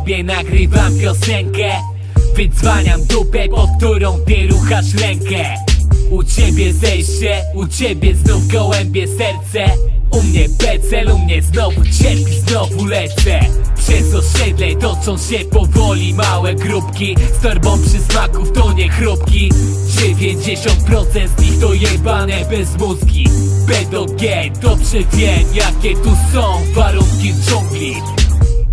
Sobie, nagrywam piosenkę. Wydzwaniam dupę, pod którą ty ruchasz rękę. U ciebie zejście, u ciebie znów gołębie serce. U mnie becel, u mnie znowu cierpi, znowu lecę. Przez osiedle toczą się powoli małe grupki. Z torbą przysmaków to nie chrupki. 90% z nich to jebane bezmózgi BDG, dobrze wiem jakie tu są warunki w dżungli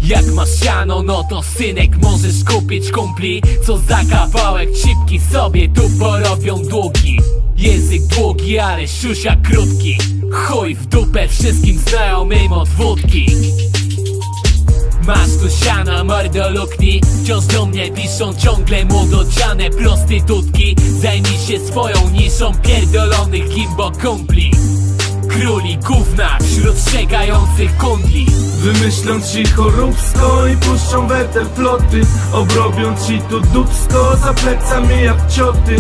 jak masz siano, no to synek możesz kupić kumpli Co za kawałek cipki sobie tu porobią długi. Język długi, ale siusia krótki. Chuj w dupę wszystkim znajomym od wódki. Masz tu siana, mordo lukni. Wciąż do mnie piszą ciągle młodociane prostytutki. Zajmij się swoją niszą pierdolonych gimbo kumpli Króli gówna wśród szczegających kundli. Wymyślą ci choróbsko i puszczą weter ploty Obrobią ci tu dupsko za plecami jak cioty.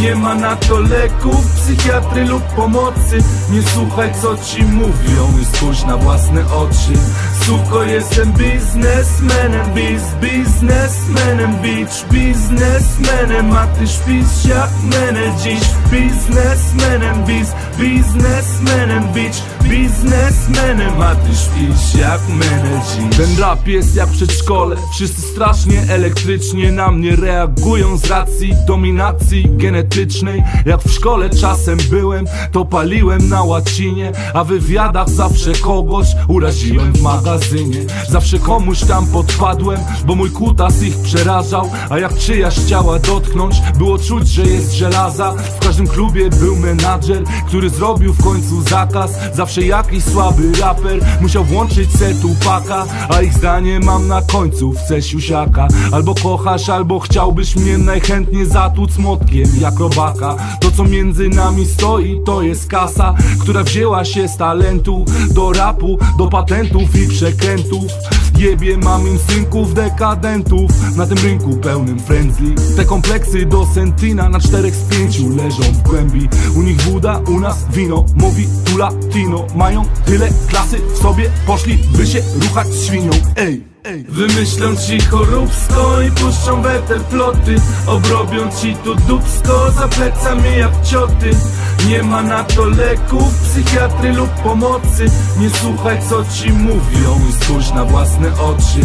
Nie ma na to leków, psychiatry lub pomocy. Nie słuchaj co ci mówią i spójrz na własne oczy. Suko jestem biznesmenem, biz, biznesmenem Bitch, biznesmenem, a ty śpisz jak menę dziś Biznesmenem, biz, biznesmenem Bitch, biznesmenem, a ty śpisz jak menę dziś Ten rap jest jak przedszkole Wszyscy strasznie elektrycznie na mnie reagują Z racji dominacji genetycznej. Jak w szkole czasem byłem, to paliłem na łacinie A w wywiadach zawsze kogoś uraziłem w magazynie. Zawsze komuś tam podpadłem, bo mój kutas ich przerażał A jak czyjaś chciała dotknąć, było czuć, że jest żelaza. W każdym klubie był menadżer, który zrobił w końcu zakaz Zawsze jakiś słaby raper musiał włączyć setu paka A ich zdanie mam na końcu w siusiaka. Albo kochasz, albo chciałbyś mnie najchętniej zatłuc młotkiem jak robaka. To co między nami stoi to jest kasa Która wzięła się z talentu do rapu, do patentów i przekrętów. Jebie mam im synków dekadentów Na tym rynku pełnym friendly Te kompleksy do Sentina na czterech z pięciu leżą w głębi. U nich woda, u nas wino Mówi tu latino Mają tyle klasy w sobie Poszli by się ruchać świnią. Ej Wymyślą ci choróbsko i puszczą weter ploty. Obrobią ci tu dupsko za plecami jak cioty Nie ma na to leków, psychiatry lub pomocy. Nie słuchaj co ci mówią i spójrz na własne oczy.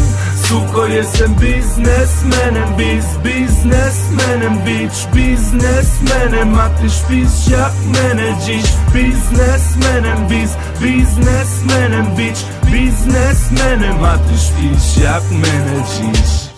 Suko jestem biznesmenem, biz, biznesmenem Bitch, biznesmenem, a ty śpisz jak menę dziś Biznesmenem, biz, biznesmenem Bitch, biznesmenem, a ty śpisz jak menę dziś